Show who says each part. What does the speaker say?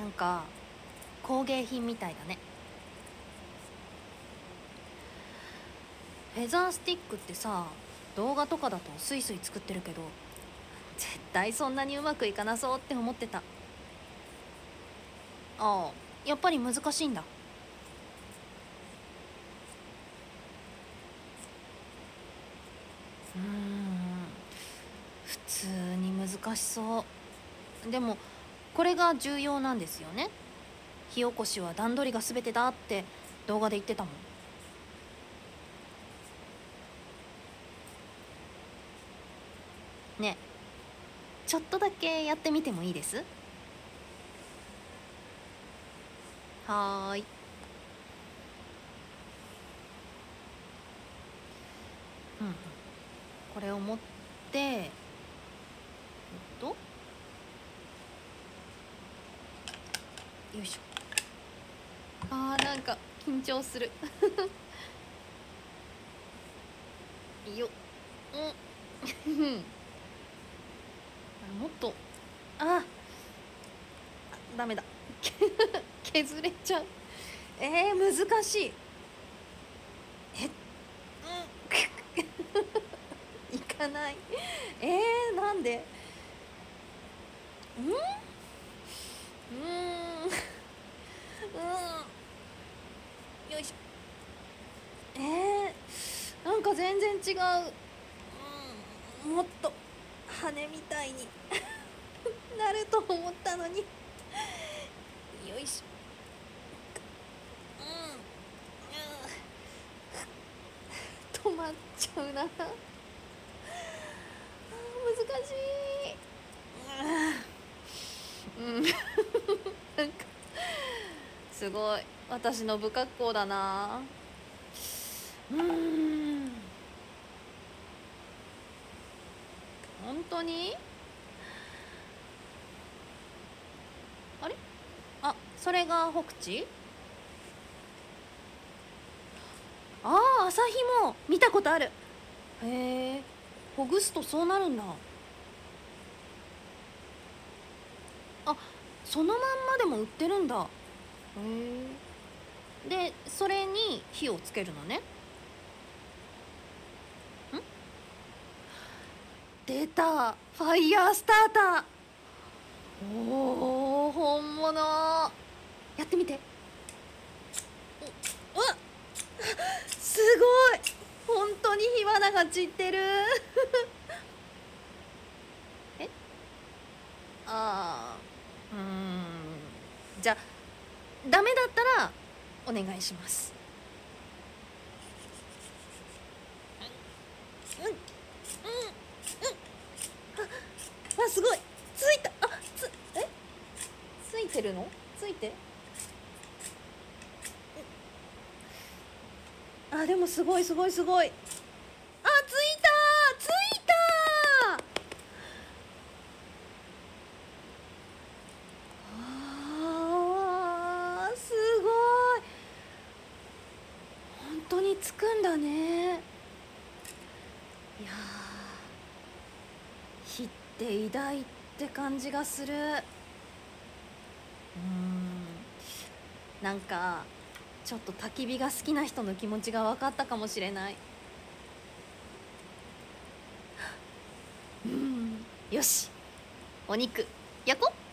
Speaker 1: なんか工芸品みたいだね。フェザースティックってさ動画とかだとスイスイ作ってるけど絶対そんなにうまくいかなそうって思ってた。ああやっぱり難しいんだ。うん。普通に難しそう。でもこれが重要なんですよね。火起こしは段取りが全てだって動画で言ってたもん。ねちょっとだけやってみてもいいです？はーい。うん。これを持ってえっと？よいしょ。あーなんか緊張する。よっ。うん。もっと。ああダメだ。削れちゃう。えー、難しい。えうん。いかない。えー、なんで？うんうーんうんよいしょえー、なんか全然違う、うん、もっと羽みたいに。なると思ったのに。よいしょ。うん、止まっちゃうな。難しい。うん。なんかすごい。私の不格好だな。うん。本当に？あれ？あそれが北地ああ朝日も見たことある。へえほぐすとそうなるんだ。あそのまんまでも売ってるんだ。へえでそれに火をつけるのね。出た。ファイヤースターター。おお本物。やってみて。うわ。すごい。本当に火花が散ってる。え？ああうん。じゃあダメだったらお願いします。うんうんうんああすごいついたあつえついてるの？ついて。あでもすごいすごいすごい。あついた！ついた！あーすごい。本当につくんだね。いやー。火って偉大って感じがする。うん。なんかちょっと焚き火が好きな人の気持ちが分かったかもしれない。うん。よし。お肉焼こう。